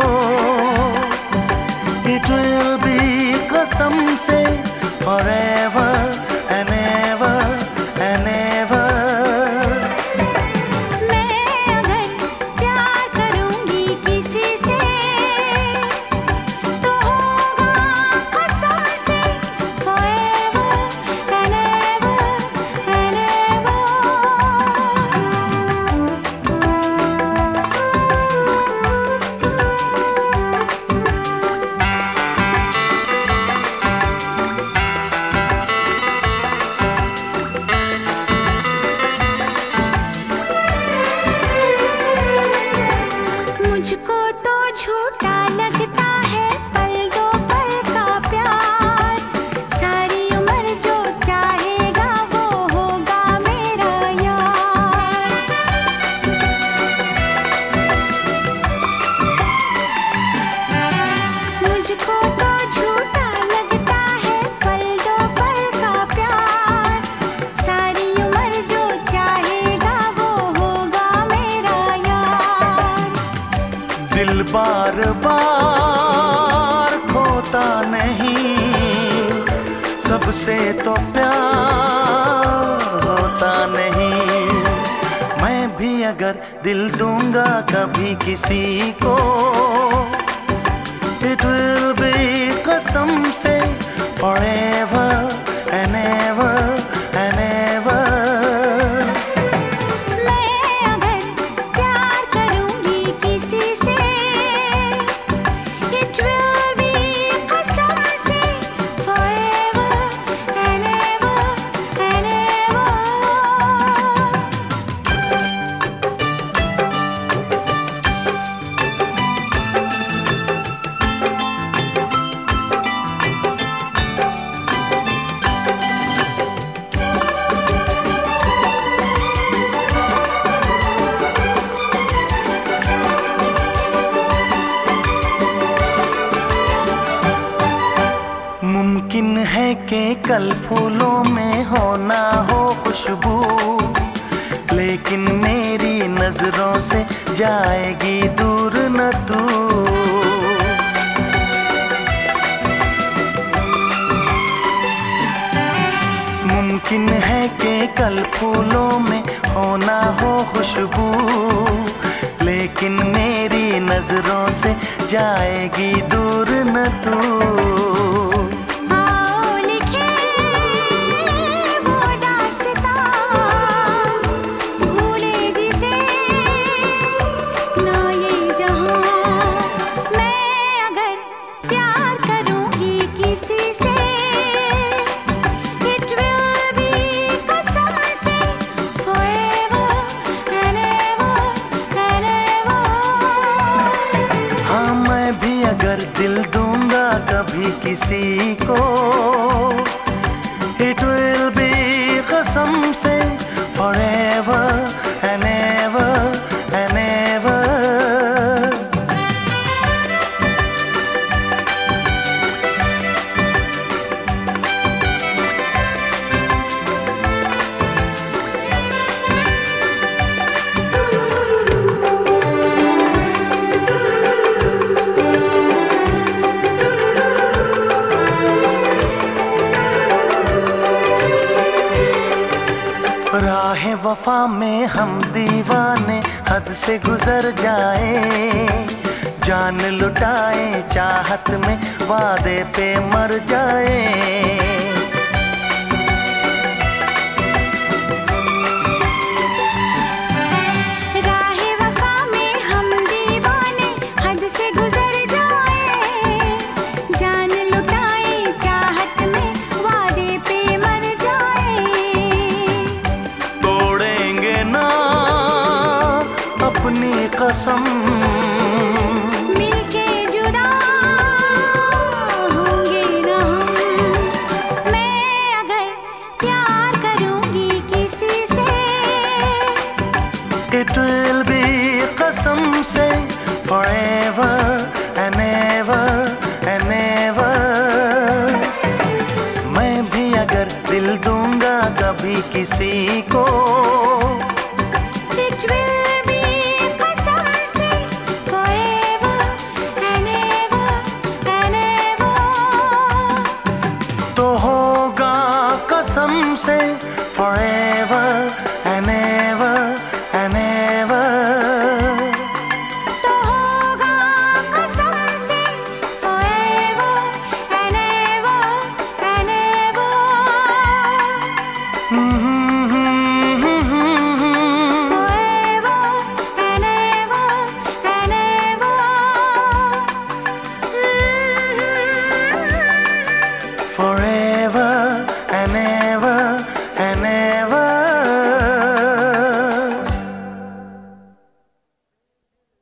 किसी को it will be कसम फॉरएवर बार बार खोता नहीं। सबसे तो प्यार होता नहीं। मैं भी अगर दिल दूँगा कभी किसी को विल बी कसम से forever कि कल फूलों में हो ना हो खुशबू, लेकिन मेरी नज़रों से जाएगी दूर न तू। मुमकिन है कि कल फूलों में हो ना हो खुशबू, लेकिन मेरी नज़रों से जाएगी दूर न तू। अगर दिल दूँगा कभी किसी को। इट विल बी कसम से फॉर एवर राह वफा में हम दीवाने, हद से गुजर जाए। जान लुटाए, चाहत में वादे पे मर जाए। कसम। मिलके जुदा होंगे ना मैं अगर प्यार करूँगी किसी से बी कसम से forever and ever and ever मैं भी अगर दिल दूँगा कभी किसी को some say forever.